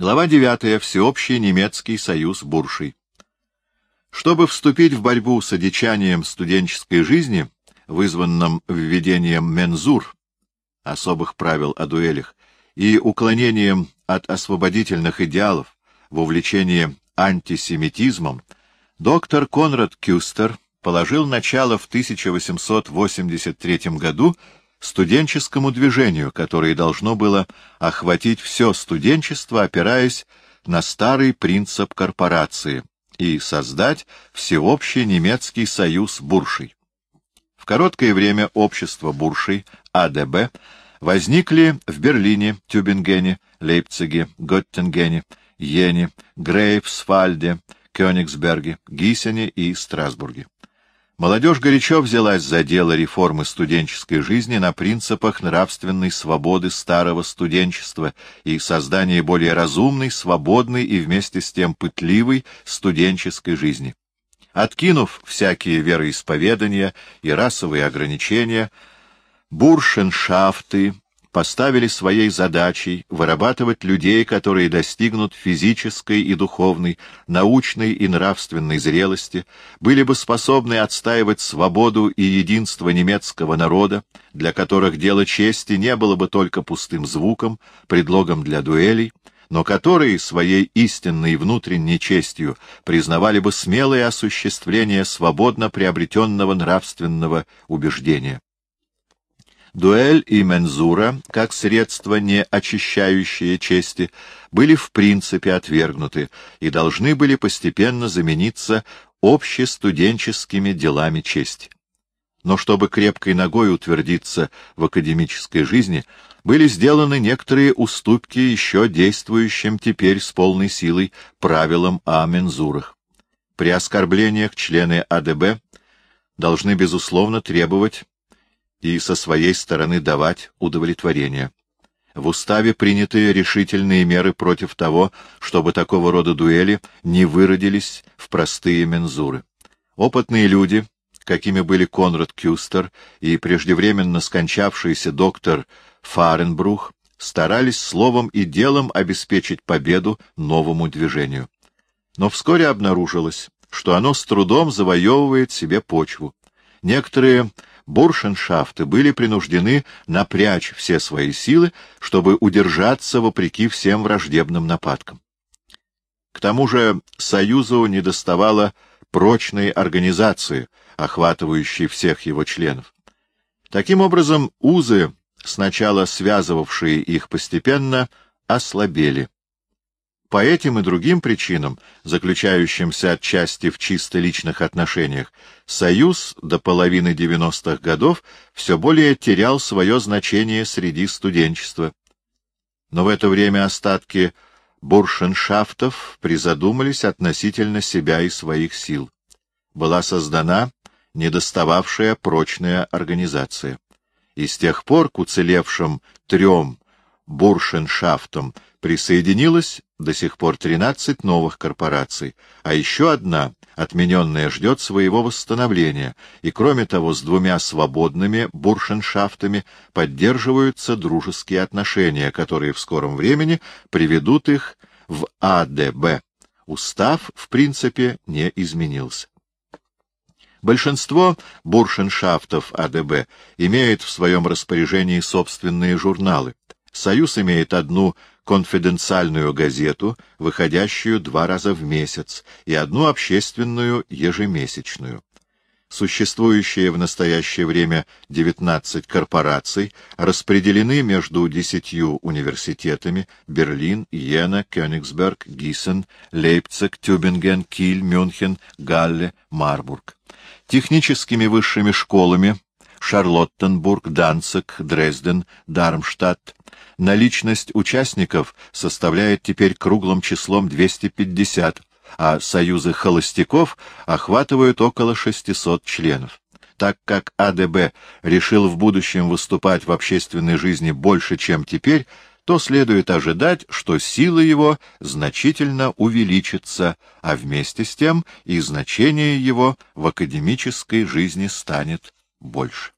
Глава 9. Всеобщий немецкий союз буршей. Чтобы вступить в борьбу с одичанием студенческой жизни, вызванным введением мензур, особых правил о дуэлях, и уклонением от освободительных идеалов в увлечении антисемитизмом, доктор Конрад Кюстер положил начало в 1883 году студенческому движению, которое должно было охватить все студенчество, опираясь на старый принцип корпорации и создать всеобщий немецкий союз буршей. В короткое время общество буршей, АДБ, возникли в Берлине, Тюбингене, Лейпциге, Готтингене, Йене, Грейфсвальде, Кёнигсберге, Гиссене и Страсбурге. Молодежь горячо взялась за дело реформы студенческой жизни на принципах нравственной свободы старого студенчества и создания более разумной, свободной и вместе с тем пытливой студенческой жизни. Откинув всякие вероисповедания и расовые ограничения, буршеншафты поставили своей задачей вырабатывать людей, которые достигнут физической и духовной, научной и нравственной зрелости, были бы способны отстаивать свободу и единство немецкого народа, для которых дело чести не было бы только пустым звуком, предлогом для дуэлей, но которые своей истинной внутренней честью признавали бы смелое осуществление свободно приобретенного нравственного убеждения. Дуэль и мензура, как средства, не очищающие чести, были в принципе отвергнуты и должны были постепенно замениться общестуденческими делами чести. Но чтобы крепкой ногой утвердиться в академической жизни, были сделаны некоторые уступки еще действующим теперь с полной силой правилам о мензурах. При оскорблениях члены АДБ должны, безусловно, требовать и со своей стороны давать удовлетворение. В уставе приняты решительные меры против того, чтобы такого рода дуэли не выродились в простые мензуры. Опытные люди, какими были Конрад Кюстер и преждевременно скончавшийся доктор Фаренбрух, старались словом и делом обеспечить победу новому движению. Но вскоре обнаружилось, что оно с трудом завоевывает себе почву. Некоторые буршеншафты были принуждены напрячь все свои силы, чтобы удержаться вопреки всем враждебным нападкам. К тому же Союзу недоставало прочной организации, охватывающей всех его членов. Таким образом, узы, сначала связывавшие их постепенно, ослабели. По этим и другим причинам, заключающимся отчасти в чисто личных отношениях, Союз до половины 90-х годов все более терял свое значение среди студенчества. Но в это время остатки буршеншафтов призадумались относительно себя и своих сил. Была создана недостававшая прочная организация. И с тех пор к уцелевшим трем буршеншафтам присоединилось до сих пор 13 новых корпораций, а еще одна, отмененная, ждет своего восстановления, и, кроме того, с двумя свободными буршеншафтами поддерживаются дружеские отношения, которые в скором времени приведут их в АДБ. Устав, в принципе, не изменился. Большинство буршеншафтов АДБ имеет в своем распоряжении собственные журналы. Союз имеет одну конфиденциальную газету, выходящую два раза в месяц, и одну общественную ежемесячную. Существующие в настоящее время 19 корпораций распределены между десятью университетами Берлин, Йена, Кёнигсберг, Гиссен, Лейпциг, Тюбинген, Киль, Мюнхен, Галле, Марбург. Техническими высшими школами Шарлоттенбург, Данциг, Дрезден, Дармштадт, наличность участников составляет теперь круглым числом 250, а союзы холостяков охватывают около 600 членов. Так как АДБ решил в будущем выступать в общественной жизни больше, чем теперь, то следует ожидать, что сила его значительно увеличится, а вместе с тем и значение его в академической жизни станет больше.